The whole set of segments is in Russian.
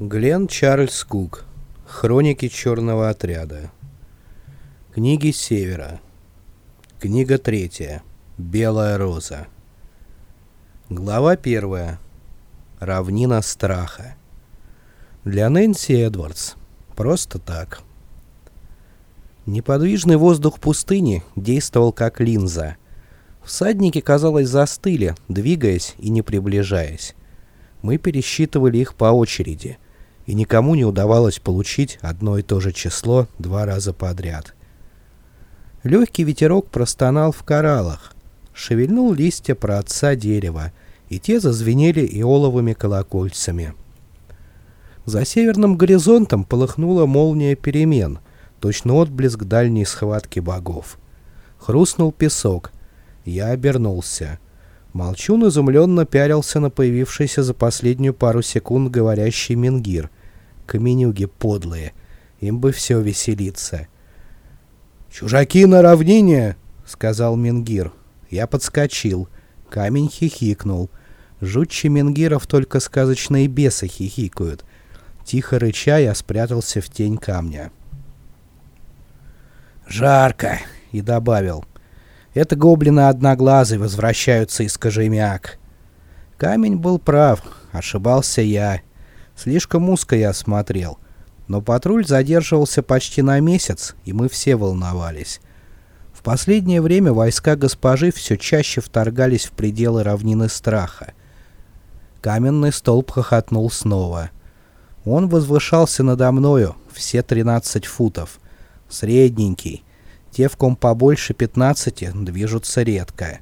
Глен Чарльз Кук. Хроники черного отряда. Книги Севера. Книга третья. Белая роза. Глава первая. Равнина страха. Для Нэнси Эдвардс. Просто так. Неподвижный воздух пустыни действовал как линза. Всадники, казалось, застыли, двигаясь и не приближаясь. Мы пересчитывали их по очереди — и никому не удавалось получить одно и то же число два раза подряд. Легкий ветерок простонал в кораллах, шевельнул листья про отца дерева, и те зазвенели иоловыми колокольцами. За северным горизонтом полыхнула молния перемен, точно отблеск дальней схватки богов. Хрустнул песок. Я обернулся. Молчун изумленно пярился на появившийся за последнюю пару секунд говорящий Мингир — каменюги подлые. Им бы все веселиться. «Чужаки на равнине!» — сказал Менгир. Я подскочил. Камень хихикнул. Жутче Менгиров только сказочные бесы хихикают. Тихо рыча я спрятался в тень камня. «Жарко!» — и добавил. «Это гоблины одноглазые возвращаются из Кожемяк». Камень был прав, ошибался я. Слишком узко я смотрел. Но патруль задерживался почти на месяц, и мы все волновались. В последнее время войска госпожи все чаще вторгались в пределы равнины страха. Каменный столб хохотнул снова. Он возвышался надо мною, все 13 футов. Средненький. Те, в ком побольше 15, движутся редко.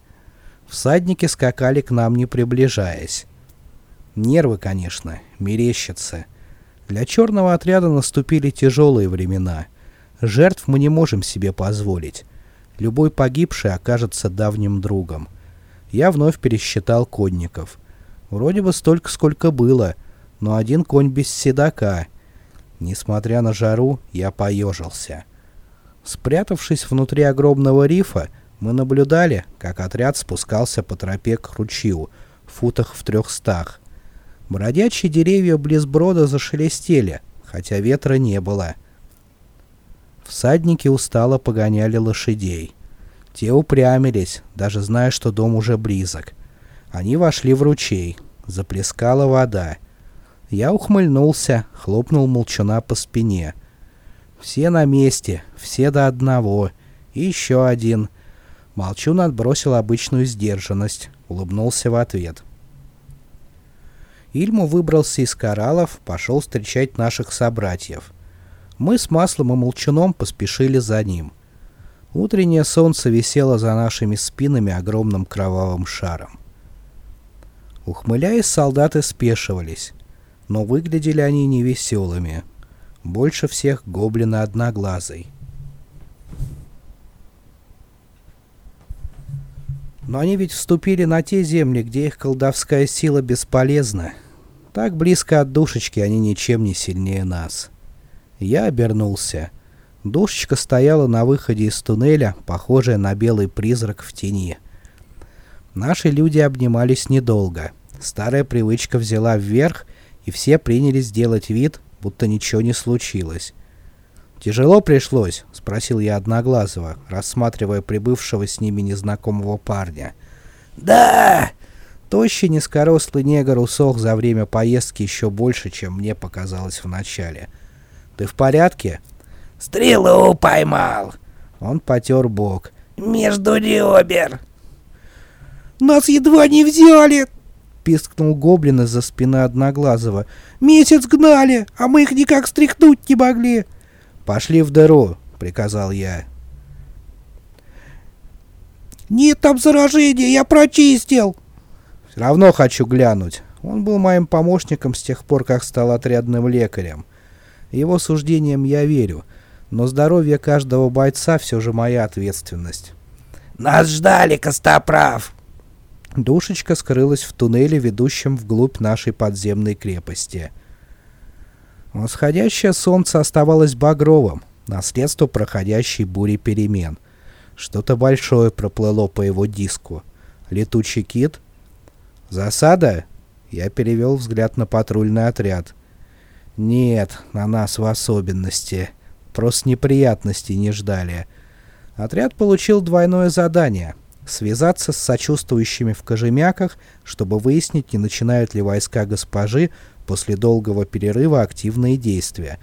Всадники скакали к нам, не приближаясь. Нервы, конечно, мерещатся. Для черного отряда наступили тяжелые времена. Жертв мы не можем себе позволить. Любой погибший окажется давним другом. Я вновь пересчитал конников. Вроде бы столько, сколько было, но один конь без седока. Несмотря на жару, я поежился. Спрятавшись внутри огромного рифа, мы наблюдали, как отряд спускался по тропе к ручью, в футах в трехстах. Бродячие деревья близ брода зашелестели, хотя ветра не было. Всадники устало погоняли лошадей. Те упрямились, даже зная, что дом уже близок. Они вошли в ручей. Заплескала вода. Я ухмыльнулся, хлопнул молчуна по спине. Все на месте, все до одного. И еще один. Молчун отбросил обычную сдержанность, улыбнулся в ответ. Ильму выбрался из кораллов, пошел встречать наших собратьев. Мы с Маслом и Молчуном поспешили за ним. Утреннее солнце висело за нашими спинами огромным кровавым шаром. Ухмыляясь, солдаты спешивались, но выглядели они невеселыми. Больше всех гоблина одноглазый. Но они ведь вступили на те земли, где их колдовская сила бесполезна, так близко от душечки они ничем не сильнее нас. Я обернулся. Душечка стояла на выходе из туннеля, похожая на белый призрак в тени. Наши люди обнимались недолго. Старая привычка взяла вверх, и все принялись делать вид, будто ничего не случилось. «Тяжело пришлось?» — спросил я Одноглазого, рассматривая прибывшего с ними незнакомого парня. «Да!» Тощий низкорослый негр усох за время поездки еще больше, чем мне показалось вначале. «Ты в порядке?» «Стрелу поймал!» Он потер бок. «Между ребер!» «Нас едва не взяли!» пискнул гоблин из-за спины Одноглазого. «Месяц гнали, а мы их никак стряхнуть не могли!» «Пошли в дыру!» — приказал я. «Нет там заражения, я прочистил!» Все равно хочу глянуть. Он был моим помощником с тех пор, как стал отрядным лекарем. Его суждениям я верю, но здоровье каждого бойца все же моя ответственность. «Нас ждали, Костоправ!» Душечка скрылась в туннеле, ведущем вглубь нашей подземной крепости. Восходящее солнце оставалось багровым, наследство проходящей бури перемен. Что-то большое проплыло по его диску. Летучий кит — «Засада?» Я перевел взгляд на патрульный отряд. Нет, на нас в особенности. Просто неприятностей не ждали. Отряд получил двойное задание — связаться с сочувствующими в Кожемяках, чтобы выяснить, не начинают ли войска госпожи после долгого перерыва активные действия,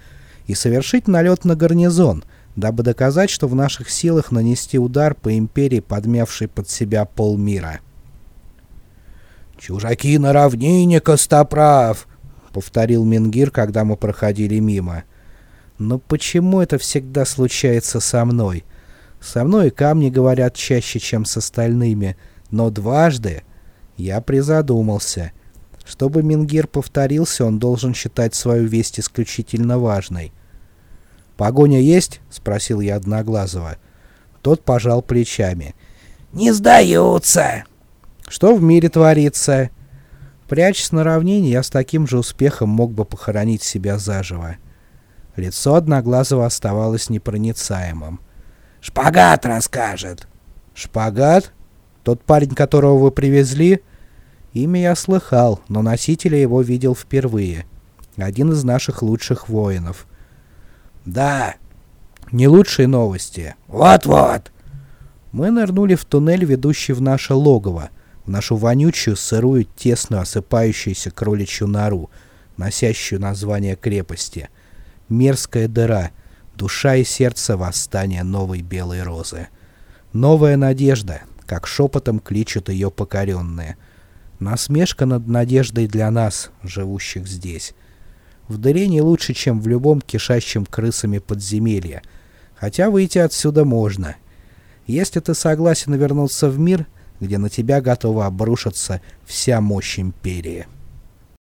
и совершить налет на гарнизон, дабы доказать, что в наших силах нанести удар по империи, подмявшей под себя полмира. «Чужаки на равнине, Костоправ!» — повторил Менгир, когда мы проходили мимо. «Но почему это всегда случается со мной? Со мной камни говорят чаще, чем с остальными, но дважды...» Я призадумался. Чтобы Менгир повторился, он должен считать свою весть исключительно важной. «Погоня есть?» — спросил я Одноглазого. Тот пожал плечами. «Не сдаются!» Что в мире творится? Прячась на равнине, я с таким же успехом мог бы похоронить себя заживо. Лицо Одноглазого оставалось непроницаемым. «Шпагат расскажет!» «Шпагат? Тот парень, которого вы привезли?» Имя я слыхал, но носителя его видел впервые. Один из наших лучших воинов. «Да». «Не лучшие новости?» «Вот-вот». Мы нырнули в туннель, ведущий в наше логово, в нашу вонючую, сырую, тесную, осыпающуюся кроличью нору, носящую название крепости. Мерзкая дыра, душа и сердце восстания новой белой розы. Новая надежда, как шепотом кличут ее покоренные. Насмешка над надеждой для нас, живущих здесь. В дыре не лучше, чем в любом кишащем крысами подземелье. Хотя выйти отсюда можно. Если ты согласен вернуться в мир, где на тебя готова обрушиться вся мощь Империи.